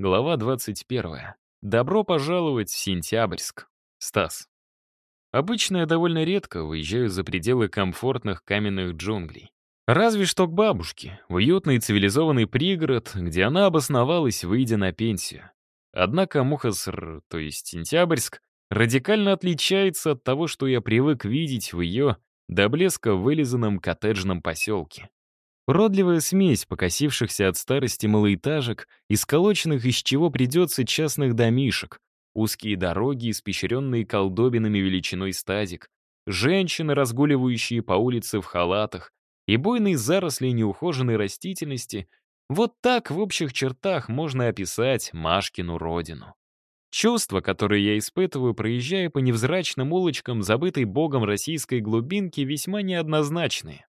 Глава 21. Добро пожаловать в Сентябрьск. Стас. Обычно я довольно редко выезжаю за пределы комфортных каменных джунглей. Разве что к бабушке, в уютный цивилизованный пригород, где она обосновалась, выйдя на пенсию. Однако Мухаср, то есть Сентябрьск, радикально отличается от того, что я привык видеть в ее до блеска вылизанном коттеджном поселке. Уродливая смесь покосившихся от старости малоэтажек и из чего придется частных домишек, узкие дороги, испещренные колдобинами величиной стадик, женщины, разгуливающие по улице в халатах, и буйные заросли неухоженной растительности — вот так в общих чертах можно описать Машкину родину. Чувства, которые я испытываю, проезжая по невзрачным улочкам, забытой богом российской глубинки, весьма неоднозначные.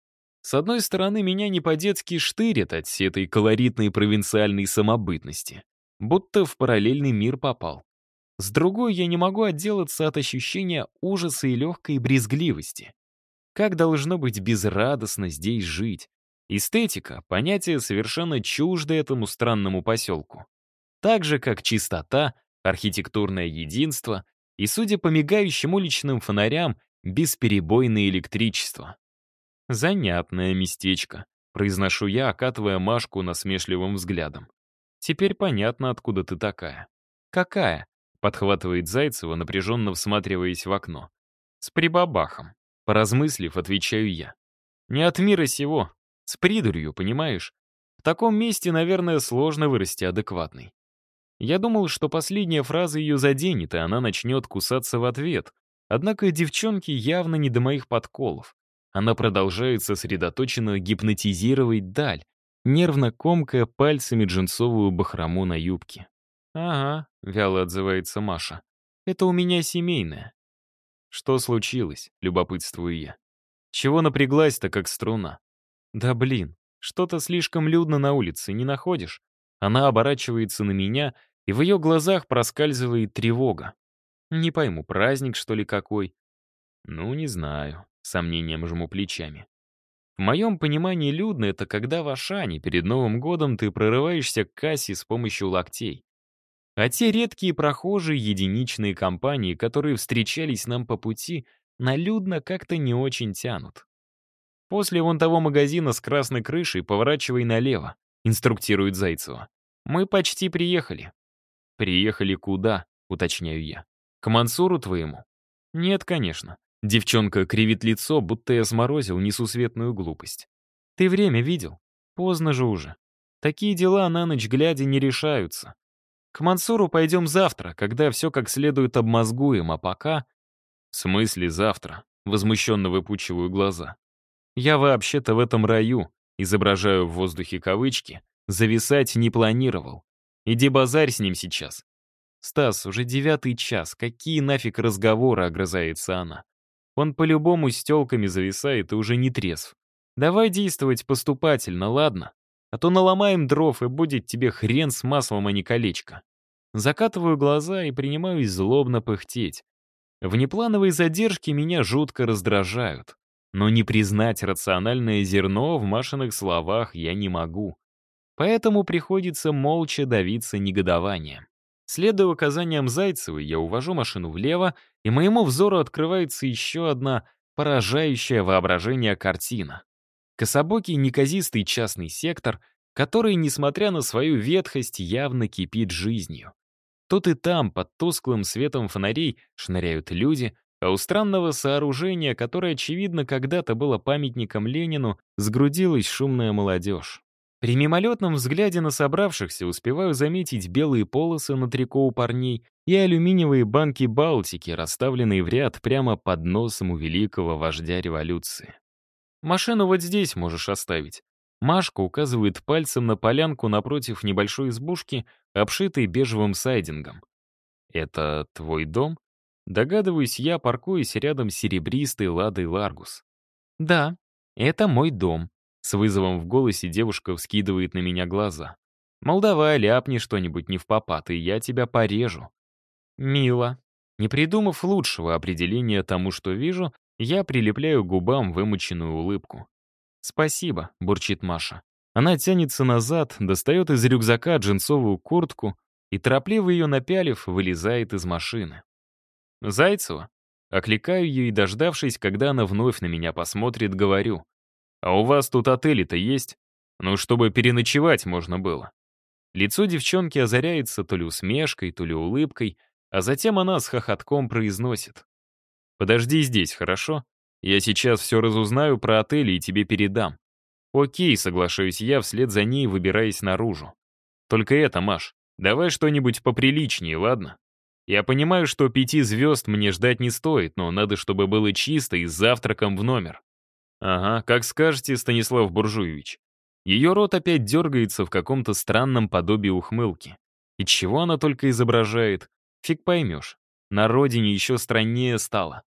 С одной стороны, меня не по-детски штырит от этой колоритной провинциальной самобытности. Будто в параллельный мир попал. С другой, я не могу отделаться от ощущения ужаса и легкой брезгливости. Как должно быть безрадостно здесь жить? Эстетика — понятие совершенно чуждое этому странному поселку. Так же, как чистота, архитектурное единство и, судя по мигающим уличным фонарям, бесперебойное электричество. «Занятное местечко», — произношу я, окатывая Машку насмешливым взглядом. «Теперь понятно, откуда ты такая». «Какая?» — подхватывает Зайцева, напряженно всматриваясь в окно. «С прибабахом». Поразмыслив, отвечаю я. «Не от мира сего. С придурью, понимаешь? В таком месте, наверное, сложно вырасти адекватной». Я думал, что последняя фраза ее заденет, и она начнет кусаться в ответ. Однако девчонки явно не до моих подколов. Она продолжает сосредоточенно гипнотизировать даль, нервно комкая пальцами джинсовую бахрому на юбке. «Ага», — вяло отзывается Маша. «Это у меня семейное». «Что случилось?» — любопытствую я. «Чего напряглась-то, как струна?» «Да блин, что-то слишком людно на улице, не находишь?» Она оборачивается на меня, и в ее глазах проскальзывает тревога. Не пойму, праздник, что ли, какой? Ну, не знаю сомнением жму плечами. В моем понимании людно — это когда в Ашане перед Новым годом ты прорываешься к кассе с помощью локтей. А те редкие прохожие единичные компании, которые встречались нам по пути, на людно как-то не очень тянут. После вон того магазина с красной крышей поворачивай налево, инструктирует Зайцева. Мы почти приехали. Приехали куда, уточняю я. К Мансуру твоему? Нет, конечно. Девчонка кривит лицо, будто я сморозил несусветную глупость. Ты время видел? Поздно же уже. Такие дела на ночь глядя не решаются. К Мансуру пойдем завтра, когда все как следует обмозгуем, а пока... В смысле завтра? Возмущенно выпучиваю глаза. Я вообще-то в этом раю, изображаю в воздухе кавычки, зависать не планировал. Иди базарь с ним сейчас. Стас, уже девятый час, какие нафиг разговоры, огрызается она. Он по-любому с тёлками зависает и уже не трезв. Давай действовать поступательно, ладно? А то наломаем дров, и будет тебе хрен с маслом, а не колечко. Закатываю глаза и принимаюсь злобно пыхтеть. Внеплановые задержки меня жутко раздражают. Но не признать рациональное зерно в Машиных словах я не могу. Поэтому приходится молча давиться негодованием. Следуя указаниям Зайцевой, я увожу машину влево, и моему взору открывается еще одна поражающая воображение картина. Кособокий неказистый частный сектор, который, несмотря на свою ветхость, явно кипит жизнью. Тут и там, под тусклым светом фонарей, шныряют люди, а у странного сооружения, которое, очевидно, когда-то было памятником Ленину, сгрудилась шумная молодежь. При мимолетном взгляде на собравшихся успеваю заметить белые полосы на трико у парней и алюминиевые банки Балтики, расставленные в ряд прямо под носом у великого вождя революции. «Машину вот здесь можешь оставить». Машка указывает пальцем на полянку напротив небольшой избушки, обшитой бежевым сайдингом. «Это твой дом?» Догадываюсь я, паркуясь рядом с серебристой ладой Ларгус. «Да, это мой дом», с вызовом в голосе девушка вскидывает на меня глаза. Мол, давай, ляпни что-нибудь не в попад, и я тебя порежу. Мило. Не придумав лучшего определения тому, что вижу, я прилепляю губам вымученную улыбку. «Спасибо», — бурчит Маша. Она тянется назад, достает из рюкзака джинсовую куртку, и, торопливо ее напялив, вылезает из машины. «Зайцева?» Окликаю ее и, дождавшись, когда она вновь на меня посмотрит, говорю. «А у вас тут отели-то есть? Ну, чтобы переночевать можно было». Лицо девчонки озаряется то ли усмешкой, то ли улыбкой, а затем она с хохотком произносит. «Подожди здесь, хорошо? Я сейчас все разузнаю про отели и тебе передам». «Окей», — соглашаюсь я, вслед за ней выбираясь наружу. «Только это, Маш, давай что-нибудь поприличнее, ладно?» Я понимаю, что пяти звезд мне ждать не стоит, но надо, чтобы было чисто и с завтраком в номер. Ага, как скажете, Станислав Буржуевич. Ее рот опять дергается в каком-то странном подобии ухмылки. И чего она только изображает, фиг поймешь. На родине еще страннее стало.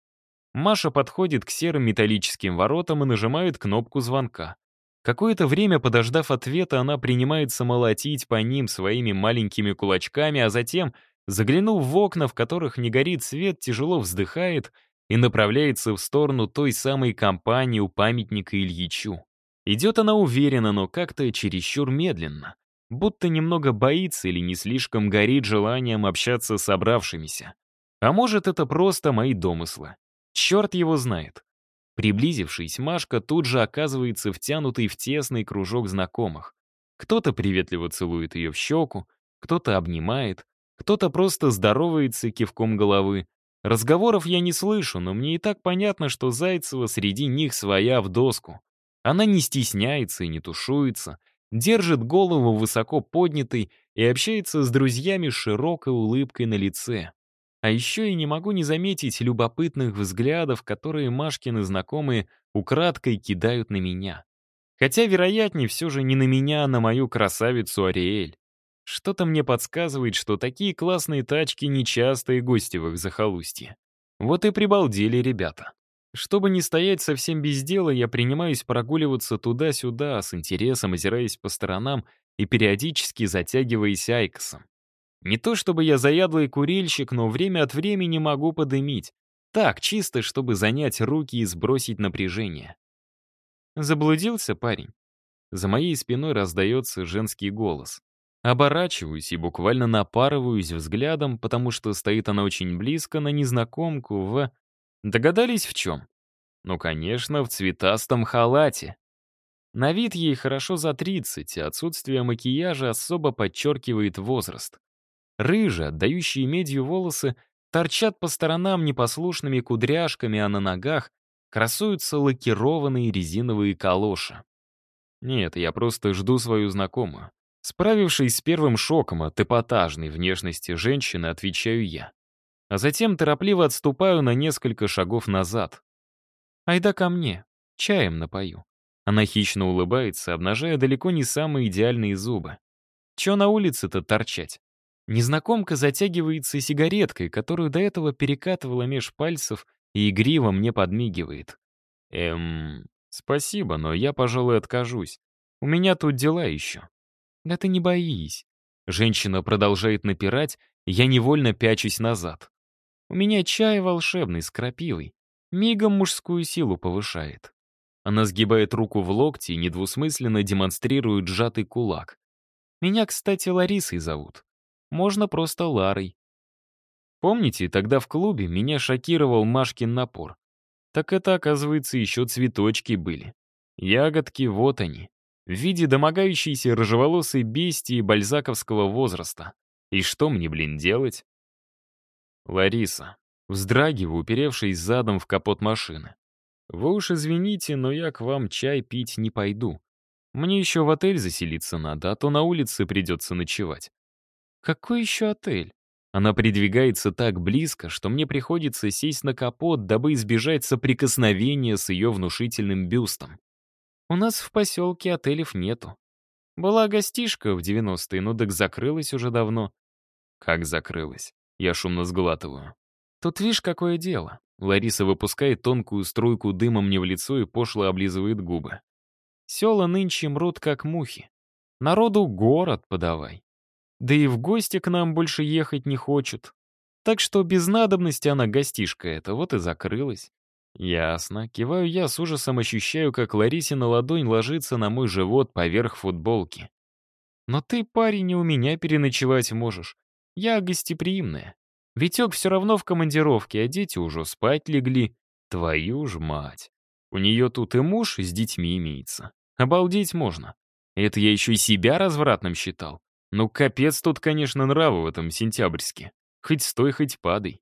Маша подходит к серым металлическим воротам и нажимает кнопку звонка. Какое-то время, подождав ответа, она принимается молотить по ним своими маленькими кулачками, а затем Заглянув в окна, в которых не горит свет, тяжело вздыхает и направляется в сторону той самой компании у памятника Ильичу. Идет она уверенно, но как-то чересчур медленно. Будто немного боится или не слишком горит желанием общаться с собравшимися. А может, это просто мои домыслы. Черт его знает. Приблизившись, Машка тут же оказывается втянутой в тесный кружок знакомых. Кто-то приветливо целует ее в щеку, кто-то обнимает, кто-то просто здоровается кивком головы. Разговоров я не слышу, но мне и так понятно, что Зайцева среди них своя в доску. Она не стесняется и не тушуется, держит голову высоко поднятой и общается с друзьями с широкой улыбкой на лице. А еще и не могу не заметить любопытных взглядов, которые Машкины знакомые украдкой кидают на меня. Хотя, вероятнее, все же не на меня, а на мою красавицу Ариэль. Что-то мне подсказывает, что такие классные тачки нечастые гости в их захолустье. Вот и прибалдели ребята. Чтобы не стоять совсем без дела, я принимаюсь прогуливаться туда-сюда, с интересом озираясь по сторонам и периодически затягиваясь айкосом. Не то чтобы я заядлый курильщик, но время от времени могу подымить. Так, чисто, чтобы занять руки и сбросить напряжение. Заблудился парень. За моей спиной раздается женский голос. Оборачиваюсь и буквально напарываюсь взглядом, потому что стоит она очень близко на незнакомку в... Догадались в чем? Ну, конечно, в цветастом халате. На вид ей хорошо за 30, а отсутствие макияжа особо подчеркивает возраст. Рыжие, отдающие медью волосы, торчат по сторонам непослушными кудряшками, а на ногах красуются лакированные резиновые калоши. Нет, я просто жду свою знакомую. Справившись с первым шоком от эпатажной внешности женщины, отвечаю я. А затем торопливо отступаю на несколько шагов назад. «Айда ко мне, чаем напою». Она хищно улыбается, обнажая далеко не самые идеальные зубы. Чё на улице-то торчать? Незнакомка затягивается сигареткой, которую до этого перекатывала меж пальцев и игриво мне подмигивает. Эм, спасибо, но я, пожалуй, откажусь. У меня тут дела еще. «Да ты не боись». Женщина продолжает напирать, я невольно пячусь назад. У меня чай волшебный с крапивой. Мигом мужскую силу повышает. Она сгибает руку в локте и недвусмысленно демонстрирует сжатый кулак. Меня, кстати, Ларисой зовут. Можно просто Ларой. Помните, тогда в клубе меня шокировал Машкин напор? Так это, оказывается, еще цветочки были. Ягодки, вот они в виде домогающейся рыжеволосой бестии бальзаковского возраста. И что мне, блин, делать? Лариса. Вздрагиваю, уперевшись задом в капот машины. Вы уж извините, но я к вам чай пить не пойду. Мне еще в отель заселиться надо, а то на улице придется ночевать. Какой еще отель? Она придвигается так близко, что мне приходится сесть на капот, дабы избежать соприкосновения с ее внушительным бюстом. У нас в поселке отелев нету. Была гостишка в 90-е, но так закрылась уже давно. Как закрылась? Я шумно сглатываю. Тут видишь, какое дело. Лариса выпускает тонкую струйку дыма мне в лицо и пошло облизывает губы. Села нынче мрут, как мухи. Народу город подавай. Да и в гости к нам больше ехать не хочет. Так что без надобности она гостишка эта, вот и закрылась. Ясно. Киваю я, с ужасом ощущаю, как Ларисина ладонь ложится на мой живот поверх футболки. Но ты, парень, не у меня переночевать можешь. Я гостеприимная. Витек все равно в командировке, а дети уже спать легли. Твою ж мать. У нее тут и муж с детьми имеется. Обалдеть можно. Это я еще и себя развратным считал. Ну, капец тут, конечно, нравы в этом сентябрьске. Хоть стой, хоть падай.